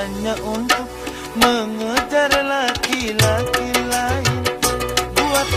hanya untuk mengejar laki-laki lain. Buat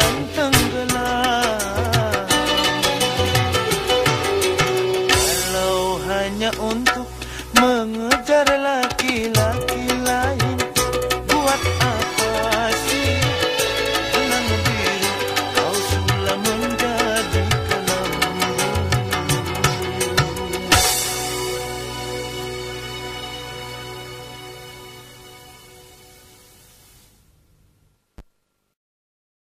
等等。